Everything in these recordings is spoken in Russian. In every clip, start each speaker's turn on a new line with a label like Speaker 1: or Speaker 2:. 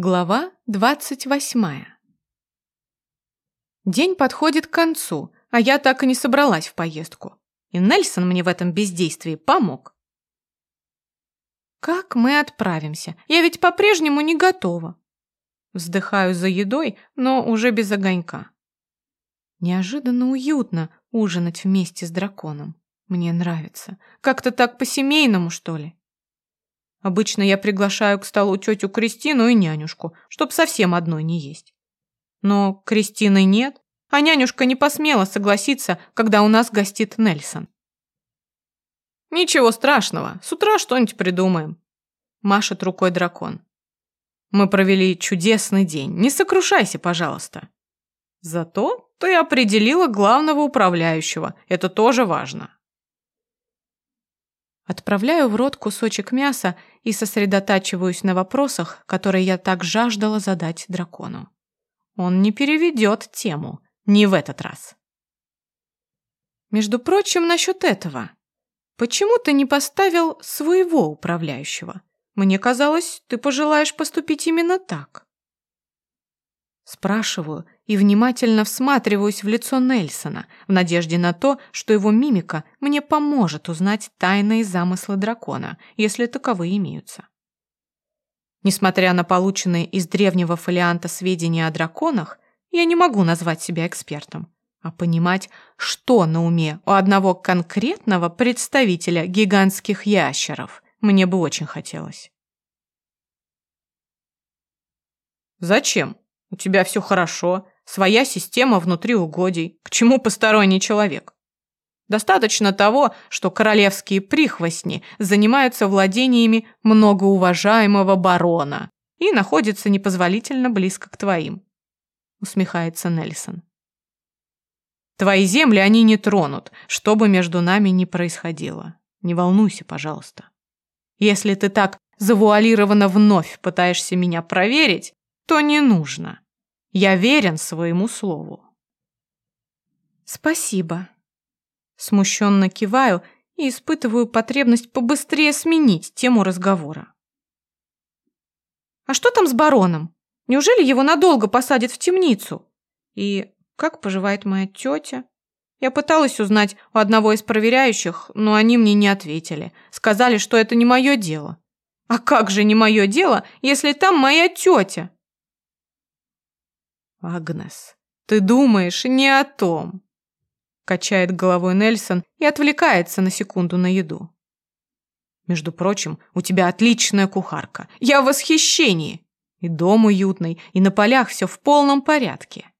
Speaker 1: Глава двадцать восьмая. День подходит к концу, а я так и не собралась в поездку. И Нельсон мне в этом бездействии помог. Как мы отправимся? Я ведь по-прежнему не готова. Вздыхаю за едой, но уже без огонька. Неожиданно уютно ужинать вместе с драконом. Мне нравится. Как-то так по-семейному, что ли. Обычно я приглашаю к столу тетю Кристину и нянюшку, чтоб совсем одной не есть. Но Кристины нет, а нянюшка не посмела согласиться, когда у нас гостит Нельсон. «Ничего страшного, с утра что-нибудь придумаем», – машет рукой дракон. «Мы провели чудесный день, не сокрушайся, пожалуйста. Зато ты определила главного управляющего, это тоже важно». Отправляю в рот кусочек мяса и сосредотачиваюсь на вопросах, которые я так жаждала задать дракону. Он не переведет тему, не в этот раз. Между прочим, насчет этого. Почему ты не поставил своего управляющего? Мне казалось, ты пожелаешь поступить именно так. Спрашиваю и внимательно всматриваюсь в лицо Нельсона в надежде на то, что его мимика мне поможет узнать тайные замыслы дракона, если таковые имеются. Несмотря на полученные из древнего фолианта сведения о драконах, я не могу назвать себя экспертом, а понимать, что на уме у одного конкретного представителя гигантских ящеров, мне бы очень хотелось. «Зачем?» У тебя все хорошо, своя система внутри угодий. К чему посторонний человек? Достаточно того, что королевские прихвостни занимаются владениями многоуважаемого барона и находятся непозволительно близко к твоим. Усмехается Нельсон. Твои земли они не тронут, что бы между нами ни происходило. Не волнуйся, пожалуйста. Если ты так завуалированно вновь пытаешься меня проверить, то не нужно. Я верен своему слову. Спасибо. Смущенно киваю и испытываю потребность побыстрее сменить тему разговора. А что там с бароном? Неужели его надолго посадят в темницу? И как поживает моя тетя? Я пыталась узнать у одного из проверяющих, но они мне не ответили. Сказали, что это не мое дело. А как же не мое дело, если там моя тетя? «Агнес, ты думаешь не о том!» Качает головой Нельсон и отвлекается на секунду на еду. «Между прочим, у тебя отличная кухарка. Я в восхищении! И дом уютный, и на полях все в полном порядке.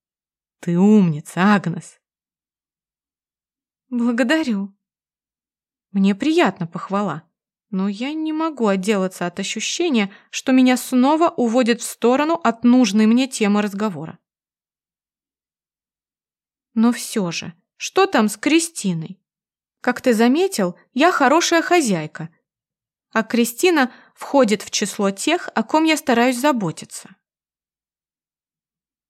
Speaker 1: Ты умница, Агнес!» «Благодарю. Мне приятно похвала, но я не могу отделаться от ощущения, что меня снова уводят в сторону от нужной мне темы разговора. Но все же, что там с Кристиной? Как ты заметил, я хорошая хозяйка. А Кристина входит в число тех, о ком я стараюсь заботиться.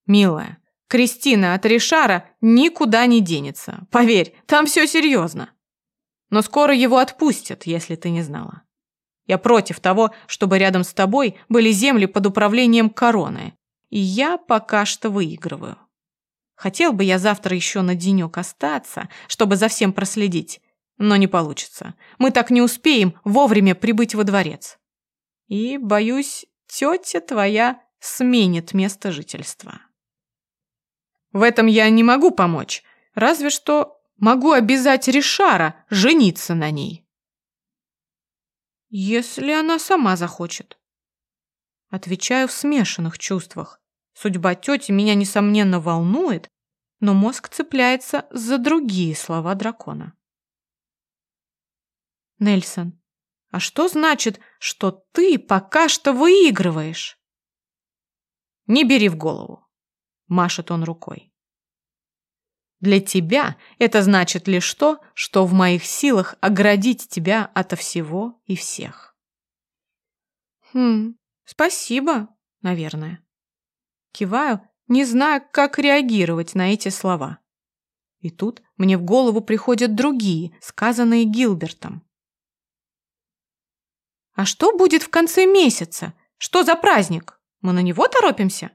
Speaker 1: Милая, Кристина от Ришара никуда не денется. Поверь, там все серьезно. Но скоро его отпустят, если ты не знала. Я против того, чтобы рядом с тобой были земли под управлением короны. И я пока что выигрываю. Хотел бы я завтра еще на денек остаться, чтобы за всем проследить, но не получится. Мы так не успеем вовремя прибыть во дворец. И, боюсь, тетя твоя сменит место жительства. В этом я не могу помочь, разве что могу обязать Ришара жениться на ней. Если она сама захочет. Отвечаю в смешанных чувствах. Судьба тети меня, несомненно, волнует, но мозг цепляется за другие слова дракона. Нельсон, а что значит, что ты пока что выигрываешь? Не бери в голову, машет он рукой. Для тебя это значит лишь то, что в моих силах оградить тебя ото всего и всех. Хм, спасибо, наверное. Киваю, не знаю, как реагировать на эти слова. И тут мне в голову приходят другие, сказанные Гилбертом. «А что будет в конце месяца? Что за праздник?» Мы на него торопимся?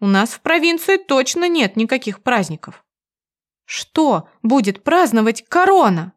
Speaker 1: У нас в провинции точно нет никаких праздников. Что будет праздновать корона?